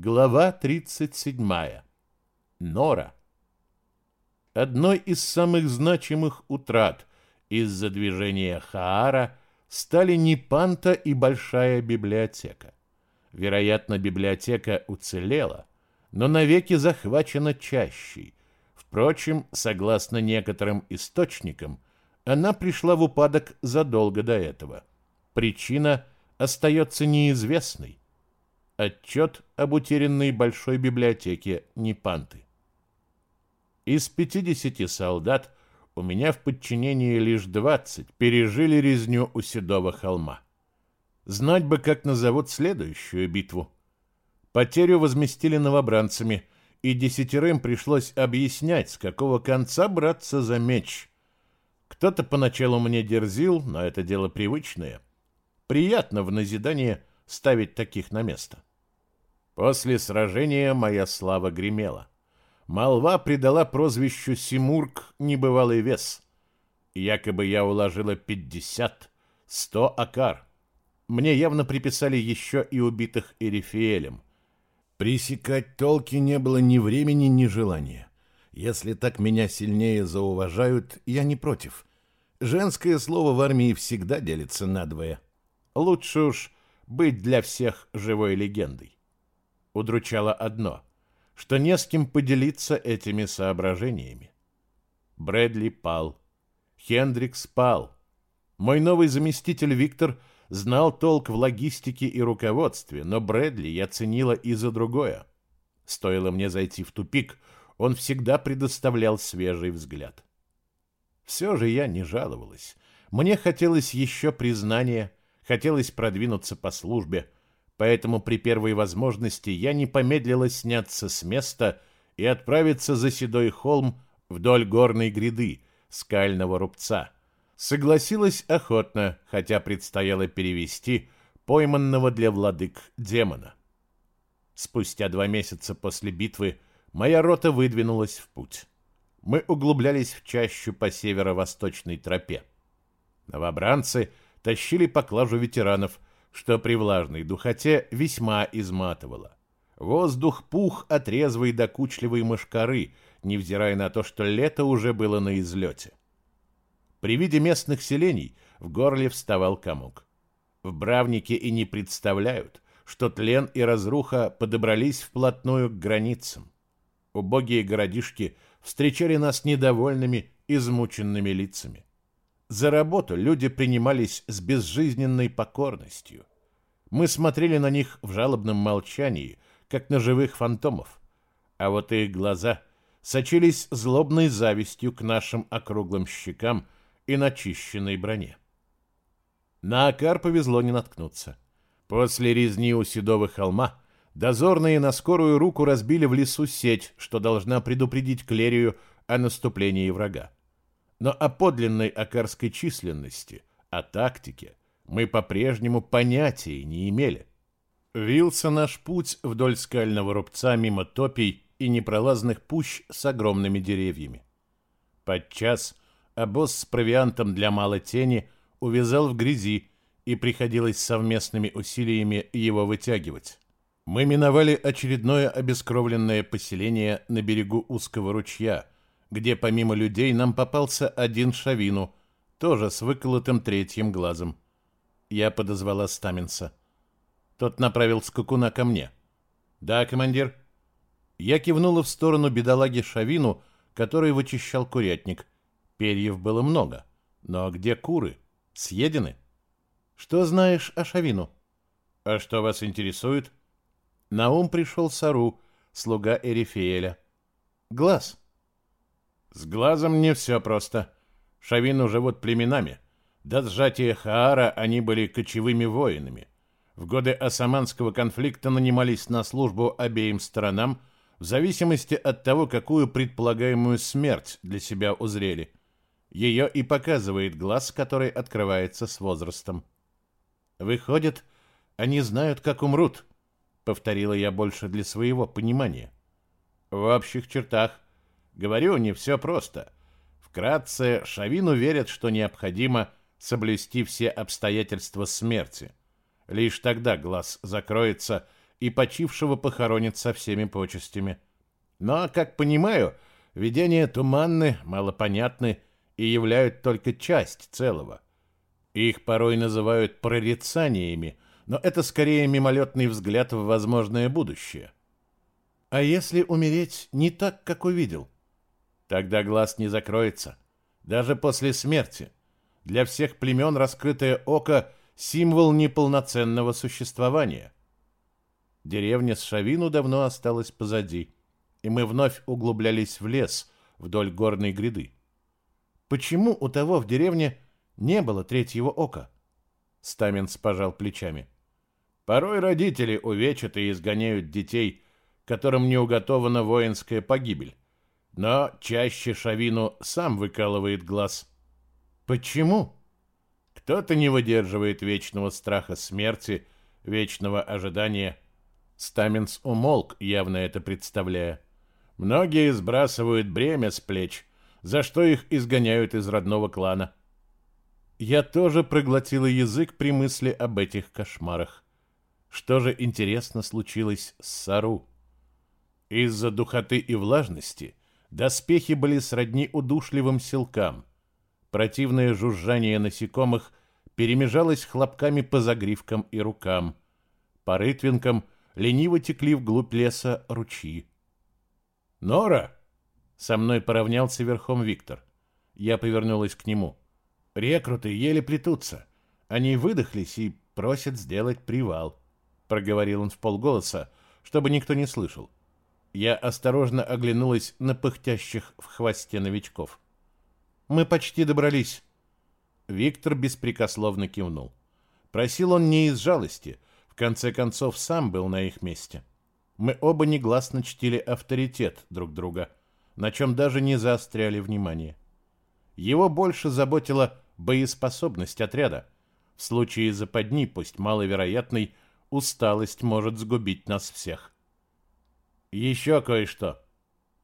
Глава 37. Нора. Одной из самых значимых утрат из-за движения Хаара стали Непанта и Большая библиотека. Вероятно, библиотека уцелела, но навеки захвачена чащей. Впрочем, согласно некоторым источникам, она пришла в упадок задолго до этого. Причина остается неизвестной. Отчет об утерянной большой библиотеке Непанты. Из 50 солдат у меня в подчинении лишь 20 пережили резню у Седого холма. Знать бы, как назовут следующую битву. Потерю возместили новобранцами, и десятерым пришлось объяснять, с какого конца браться за меч. Кто-то поначалу мне дерзил, но это дело привычное. Приятно в назидание ставить таких на место. После сражения моя слава гремела. Молва придала прозвищу Симург небывалый вес. Якобы я уложила 50, 100 акар. Мне явно приписали еще и убитых Эрифиэлем. Пресекать толки не было ни времени, ни желания. Если так меня сильнее зауважают, я не против. Женское слово в армии всегда делится надвое. Лучше уж быть для всех живой легендой удручало одно, что не с кем поделиться этими соображениями. Брэдли пал. Хендрикс пал. Мой новый заместитель Виктор знал толк в логистике и руководстве, но Брэдли я ценила и за другое. Стоило мне зайти в тупик, он всегда предоставлял свежий взгляд. Все же я не жаловалась. Мне хотелось еще признания, хотелось продвинуться по службе, поэтому при первой возможности я не помедлила сняться с места и отправиться за седой холм вдоль горной гряды, скального рубца. Согласилась охотно, хотя предстояло перевести пойманного для владык демона. Спустя два месяца после битвы моя рота выдвинулась в путь. Мы углублялись в чащу по северо-восточной тропе. Новобранцы тащили поклажу ветеранов – что при влажной духоте весьма изматывало. Воздух пух от резвой докучливой мышкары, невзирая на то, что лето уже было на излете. При виде местных селений в горле вставал комок. В Бравнике и не представляют, что тлен и разруха подобрались вплотную к границам. Убогие городишки встречали нас недовольными, измученными лицами. За работу люди принимались с безжизненной покорностью. Мы смотрели на них в жалобном молчании, как на живых фантомов. А вот их глаза сочились злобной завистью к нашим округлым щекам и начищенной броне. На Акар повезло не наткнуться. После резни у Седого холма дозорные на скорую руку разбили в лесу сеть, что должна предупредить Клерию о наступлении врага. Но о подлинной акарской численности, о тактике мы по-прежнему понятия не имели. Вился наш путь вдоль скального рубца мимо топий и непролазных пущ с огромными деревьями. Подчас обоз с провиантом для малой тени увязал в грязи, и приходилось совместными усилиями его вытягивать. Мы миновали очередное обескровленное поселение на берегу узкого ручья – где помимо людей нам попался один Шавину, тоже с выколотым третьим глазом. Я подозвала Стаменса. Тот направил скакуна ко мне. «Да, командир». Я кивнула в сторону бедолаги Шавину, который вычищал курятник. Перьев было много. Но где куры? Съедены? Что знаешь о Шавину? А что вас интересует? На ум пришел Сару, слуга Эрифеэля. Глаз. С глазом не все просто. Шавину живут племенами. До сжатия Хаара они были кочевыми воинами. В годы османского конфликта нанимались на службу обеим сторонам в зависимости от того, какую предполагаемую смерть для себя узрели. Ее и показывает глаз, который открывается с возрастом. Выходит, они знают, как умрут, повторила я больше для своего понимания. В общих чертах Говорю, не все просто. Вкратце, Шавин уверит, что необходимо соблюсти все обстоятельства смерти. Лишь тогда глаз закроется, и почившего похоронят со всеми почестями. Но, как понимаю, видения туманны, малопонятны и являют только часть целого. Их порой называют прорицаниями, но это скорее мимолетный взгляд в возможное будущее. А если умереть не так, как увидел? Тогда глаз не закроется, даже после смерти. Для всех племен раскрытое око – символ неполноценного существования. Деревня с Шавину давно осталась позади, и мы вновь углублялись в лес вдоль горной гряды. Почему у того в деревне не было третьего ока? Стаменс пожал плечами. Порой родители увечат и изгоняют детей, которым не уготована воинская погибель. Но чаще Шавину сам выкалывает глаз. Почему? Кто-то не выдерживает вечного страха смерти, вечного ожидания. Стаменс умолк, явно это представляя. Многие сбрасывают бремя с плеч, за что их изгоняют из родного клана. Я тоже проглотила язык при мысли об этих кошмарах. Что же интересно случилось с Сару? Из-за духоты и влажности доспехи были сродни удушливым селкам. Противное жужжание насекомых перемежалось хлопками по загривкам и рукам. По рытвинкам лениво текли вглубь леса ручьи. «Нора!» — со мной поравнялся верхом Виктор. Я повернулась к нему. «Рекруты еле плетутся. Они выдохлись и просят сделать привал», — проговорил он в полголоса, чтобы никто не слышал. Я осторожно оглянулась на пыхтящих в хвосте новичков. «Мы почти добрались». Виктор беспрекословно кивнул. Просил он не из жалости, в конце концов сам был на их месте. Мы оба негласно чтили авторитет друг друга, на чем даже не заостряли внимание. Его больше заботила боеспособность отряда. В случае западни, пусть маловероятной, усталость может сгубить нас всех. Еще кое-что.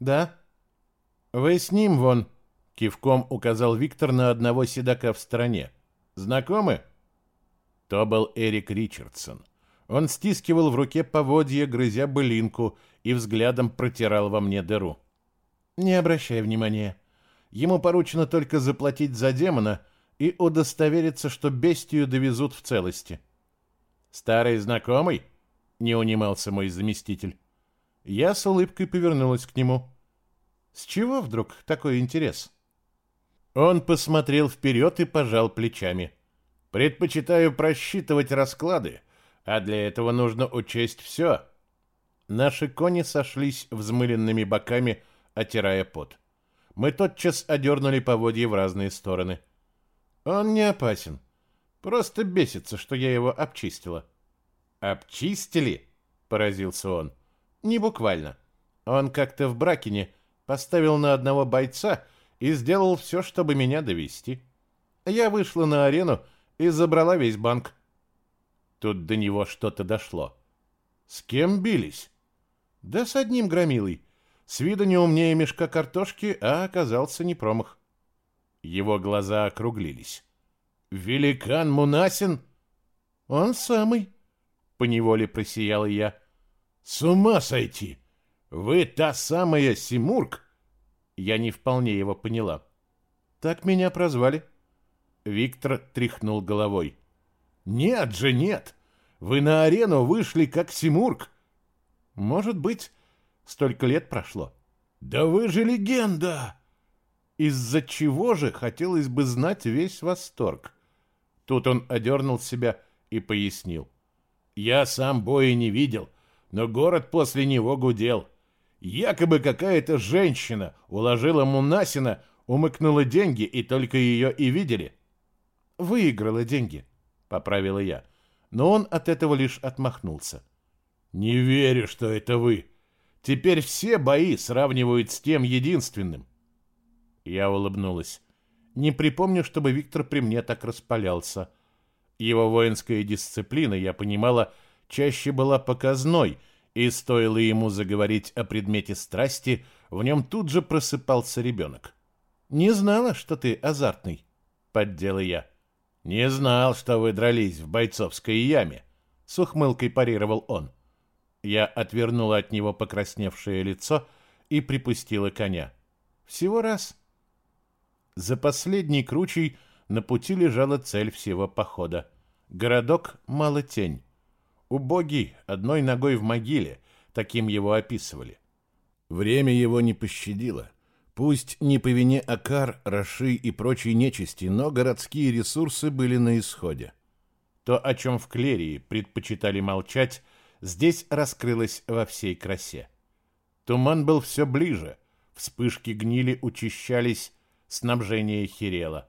Да? Вы с ним вон Кивком указал Виктор на одного седока в стороне. «Знакомы?» То был Эрик Ричардсон. Он стискивал в руке поводья, грызя былинку, и взглядом протирал во мне дыру. «Не обращай внимания. Ему поручено только заплатить за демона и удостовериться, что бестию довезут в целости». «Старый знакомый?» — не унимался мой заместитель. Я с улыбкой повернулась к нему. «С чего вдруг такой интерес?» Он посмотрел вперед и пожал плечами. «Предпочитаю просчитывать расклады, а для этого нужно учесть все». Наши кони сошлись взмыленными боками, отирая пот. Мы тотчас одернули поводья в разные стороны. Он не опасен. Просто бесится, что я его обчистила. «Обчистили?» — поразился он. «Не буквально. Он как-то в Бракине поставил на одного бойца — и сделал все, чтобы меня довести. Я вышла на арену и забрала весь банк. Тут до него что-то дошло. С кем бились? Да с одним громилой. С виду не умнее мешка картошки, а оказался не промах. Его глаза округлились. «Великан Мунасин?» «Он самый», — поневоле просияла я. «С ума сойти! Вы та самая Симург, я не вполне его поняла. Так меня прозвали. Виктор тряхнул головой. Нет же, нет. Вы на арену вышли как Симург. Может быть, столько лет прошло. Да вы же легенда. Из-за чего же хотелось бы знать весь восторг? Тут он одернул себя и пояснил. Я сам боя не видел, но город после него гудел. Якобы какая-то женщина уложила Мунасина, умыкнула деньги, и только ее и видели. «Выиграла деньги», — поправила я. Но он от этого лишь отмахнулся. «Не верю, что это вы. Теперь все бои сравнивают с тем единственным». Я улыбнулась. Не припомню, чтобы Виктор при мне так распалялся. Его воинская дисциплина, я понимала, чаще была показной — и стоило ему заговорить о предмете страсти, в нем тут же просыпался ребенок. «Не знала, что ты азартный», — поддела я. «Не знал, что вы дрались в бойцовской яме», — с ухмылкой парировал он. Я отвернула от него покрасневшее лицо и припустила коня. Всего раз. За последней кручей на пути лежала цель всего похода. Городок Малотень. Убогий, одной ногой в могиле, таким его описывали. Время его не пощадило. Пусть не по вине Акар, Раши и прочей нечисти, но городские ресурсы были на исходе. То, о чем в Клерии предпочитали молчать, здесь раскрылось во всей красе. Туман был все ближе, вспышки гнили учащались, снабжение херело.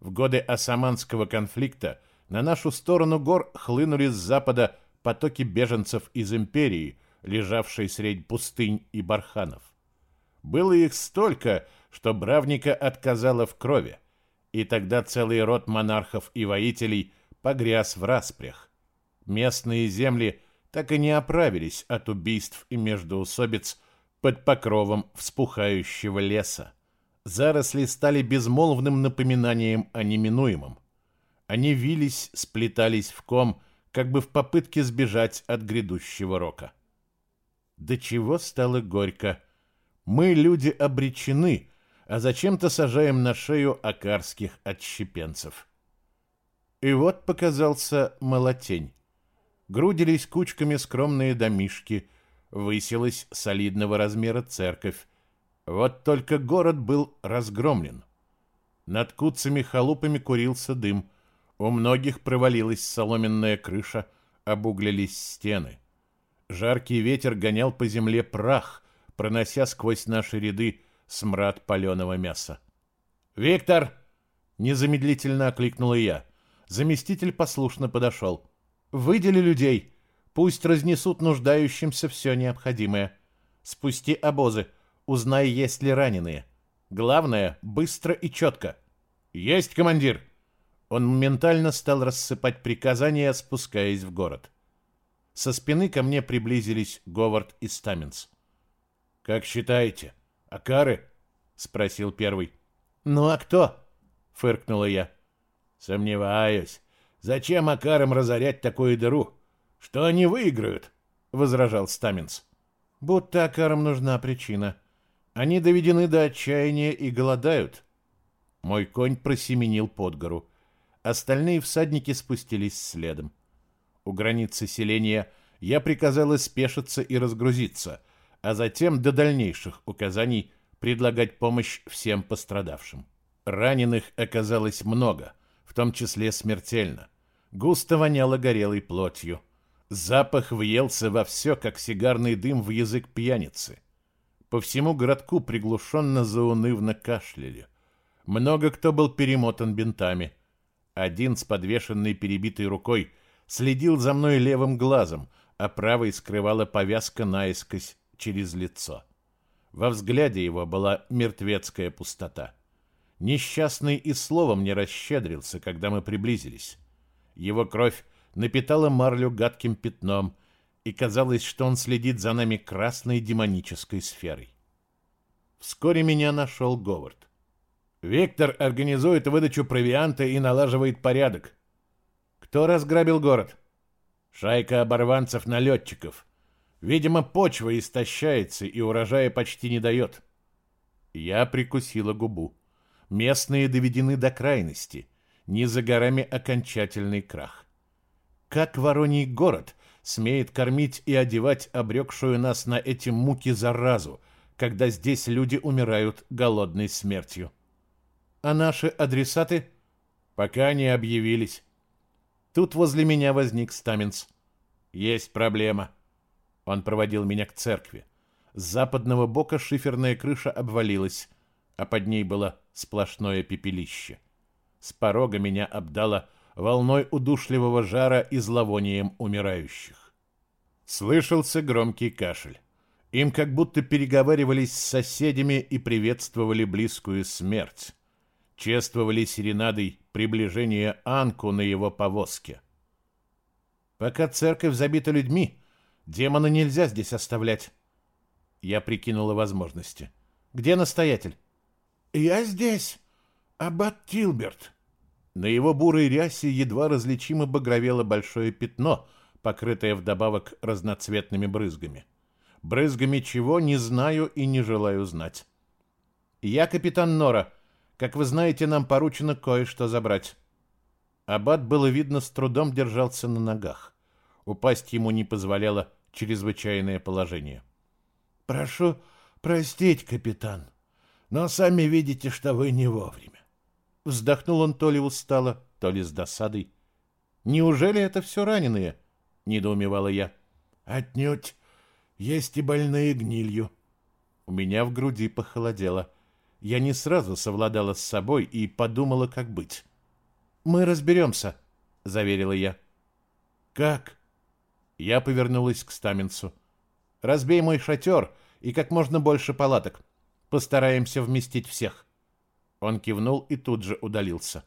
В годы османского конфликта на нашу сторону гор хлынули с запада потоки беженцев из империи, лежавшей средь пустынь и барханов. Было их столько, что Бравника отказала в крови, и тогда целый род монархов и воителей погряз в распрях. Местные земли так и не оправились от убийств и междоусобиц под покровом вспухающего леса. Заросли стали безмолвным напоминанием о неминуемом. Они вились, сплетались в ком, как бы в попытке сбежать от грядущего рока. До чего стало горько. Мы, люди, обречены, а зачем-то сажаем на шею акарских отщепенцев. И вот показался молотень. Грудились кучками скромные домишки, высилась солидного размера церковь. Вот только город был разгромлен. Над куцами халупами курился дым, у многих провалилась соломенная крыша, обуглились стены. Жаркий ветер гонял по земле прах, пронося сквозь наши ряды смрад паленого мяса. «Виктор!» — незамедлительно окликнула я. Заместитель послушно подошел. «Выдели людей. Пусть разнесут нуждающимся все необходимое. Спусти обозы. Узнай, есть ли раненые. Главное — быстро и четко». «Есть, командир!» Он моментально стал рассыпать приказания, спускаясь в город. Со спины ко мне приблизились Говард и Стаменс. «Как считаете, Акары?» — спросил первый. «Ну а кто?» — фыркнула я. «Сомневаюсь. Зачем Акарам разорять такую дыру? Что они выиграют?» — возражал Стаменс. «Будто Акарам нужна причина. Они доведены до отчаяния и голодают». Мой конь просеменил под гору. Остальные всадники спустились следом. У границы селения я приказал спешиться и разгрузиться, а затем до дальнейших указаний предлагать помощь всем пострадавшим. Раненых оказалось много, в том числе смертельно. Густо воняло горелой плотью. Запах въелся во все, как сигарный дым в язык пьяницы. По всему городку приглушенно заунывно кашляли. Много кто был перемотан бинтами. Один с подвешенной перебитой рукой – следил за мной левым глазом, а правой скрывала повязка наискось через лицо. Во взгляде его была мертвецкая пустота. Несчастный и словом не расщедрился, когда мы приблизились. Его кровь напитала марлю гадким пятном, и казалось, что он следит за нами красной демонической сферой. Вскоре меня нашел Говард. Виктор организует выдачу провианта и налаживает порядок. Кто разграбил город? Шайка оборванцев-налетчиков. Видимо, почва истощается и урожая почти не дает. Я прикусила губу. Местные доведены до крайности. Не за горами окончательный крах. Как Вороний город смеет кормить и одевать обрекшую нас на эти муки заразу, когда здесь люди умирают голодной смертью? А наши адресаты пока не объявились. Тут возле меня возник Стаменс. «Есть проблема». Он проводил меня к церкви. С западного бока шиферная крыша обвалилась, а под ней было сплошное пепелище. С порога меня обдало волной удушливого жара и зловонием умирающих. Слышался громкий кашель. Им как будто переговаривались с соседями и приветствовали близкую смерть чествовали серенадой приближение Анку на его повозке. Пока церковь забита людьми, демона нельзя здесь оставлять. Я прикинула возможности. Где настоятель? Я здесь, аббат Тилберт. На его бурой рясе едва различимо багровело большое пятно, покрытая вдобавок разноцветными брызгами. Брызгами чего, не знаю и не желаю знать. «Я капитан Нора. Как вы знаете, нам поручено кое-что забрать». Аббат, было видно, с трудом держался на ногах. Упасть ему не позволяло чрезвычайное положение. «Прошу простить, капитан, но сами видите, что вы не вовремя». Вздохнул он то ли устало, то ли с досадой. «Неужели это все раненые?» — недоумевала я. «Отнюдь. Есть и больные гнилью». У меня в груди похолодело. Я не сразу совладала с собой и подумала, как быть. «Мы разберемся», — заверила я. «Как?» Я повернулась к Стаменцу. «Разбей мой шатер и как можно больше палаток. Постараемся вместить всех». Он кивнул и тут же удалился.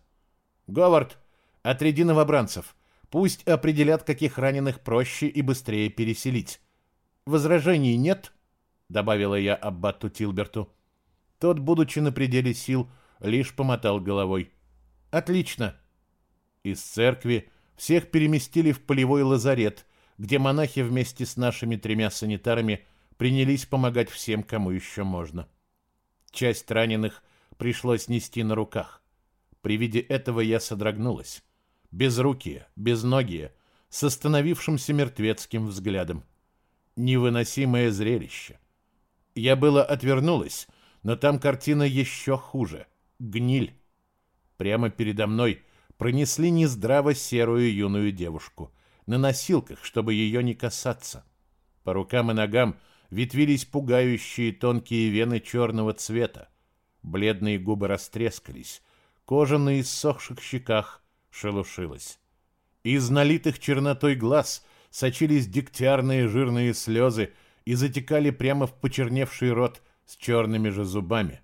«Говард, отряди новобранцев. Пусть определят, каких раненых проще и быстрее переселить. Возражений нет?» — добавила я Аббату Тилберту. Тот, будучи на пределе сил, лишь помотал головой. «Отлично!» Из церкви всех переместили в полевой лазарет, где монахи вместе с нашими тремя санитарами принялись помогать всем, кому еще можно. Часть раненых пришлось нести на руках. При виде этого я содрогнулась. Безрукие, безногие, с остановившимся мертвецким взглядом. Невыносимое зрелище. Я было отвернулась, но там картина еще хуже. Гниль. Прямо передо мной пронесли нездраво серую юную девушку, на носилках, чтобы ее не касаться. По рукам и ногам ветвились пугающие тонкие вены черного цвета. Бледные губы растрескались, кожа на иссохших щеках шелушилась. Из налитых чернотой глаз сочились дегтярные жирные слезы и затекали прямо в почерневший рот с черными же зубами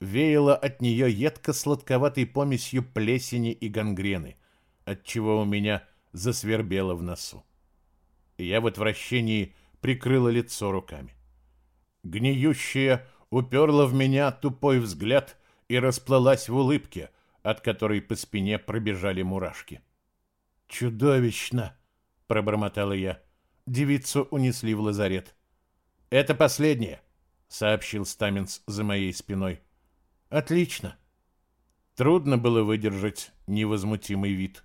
веяло от нее едко-сладковатой помесью плесени и гангрены, отчего у меня засвербело в носу. Я в отвращении прикрыла лицо руками. Гниющая уперла в меня тупой взгляд и расплылась в улыбке, от которой по спине пробежали мурашки. «Чудовищно!» — пробормотала я. Девицу унесли в лазарет. «Это последнее», — сообщил Стаменс за моей спиной. Отлично. Трудно было выдержать невозмутимый вид.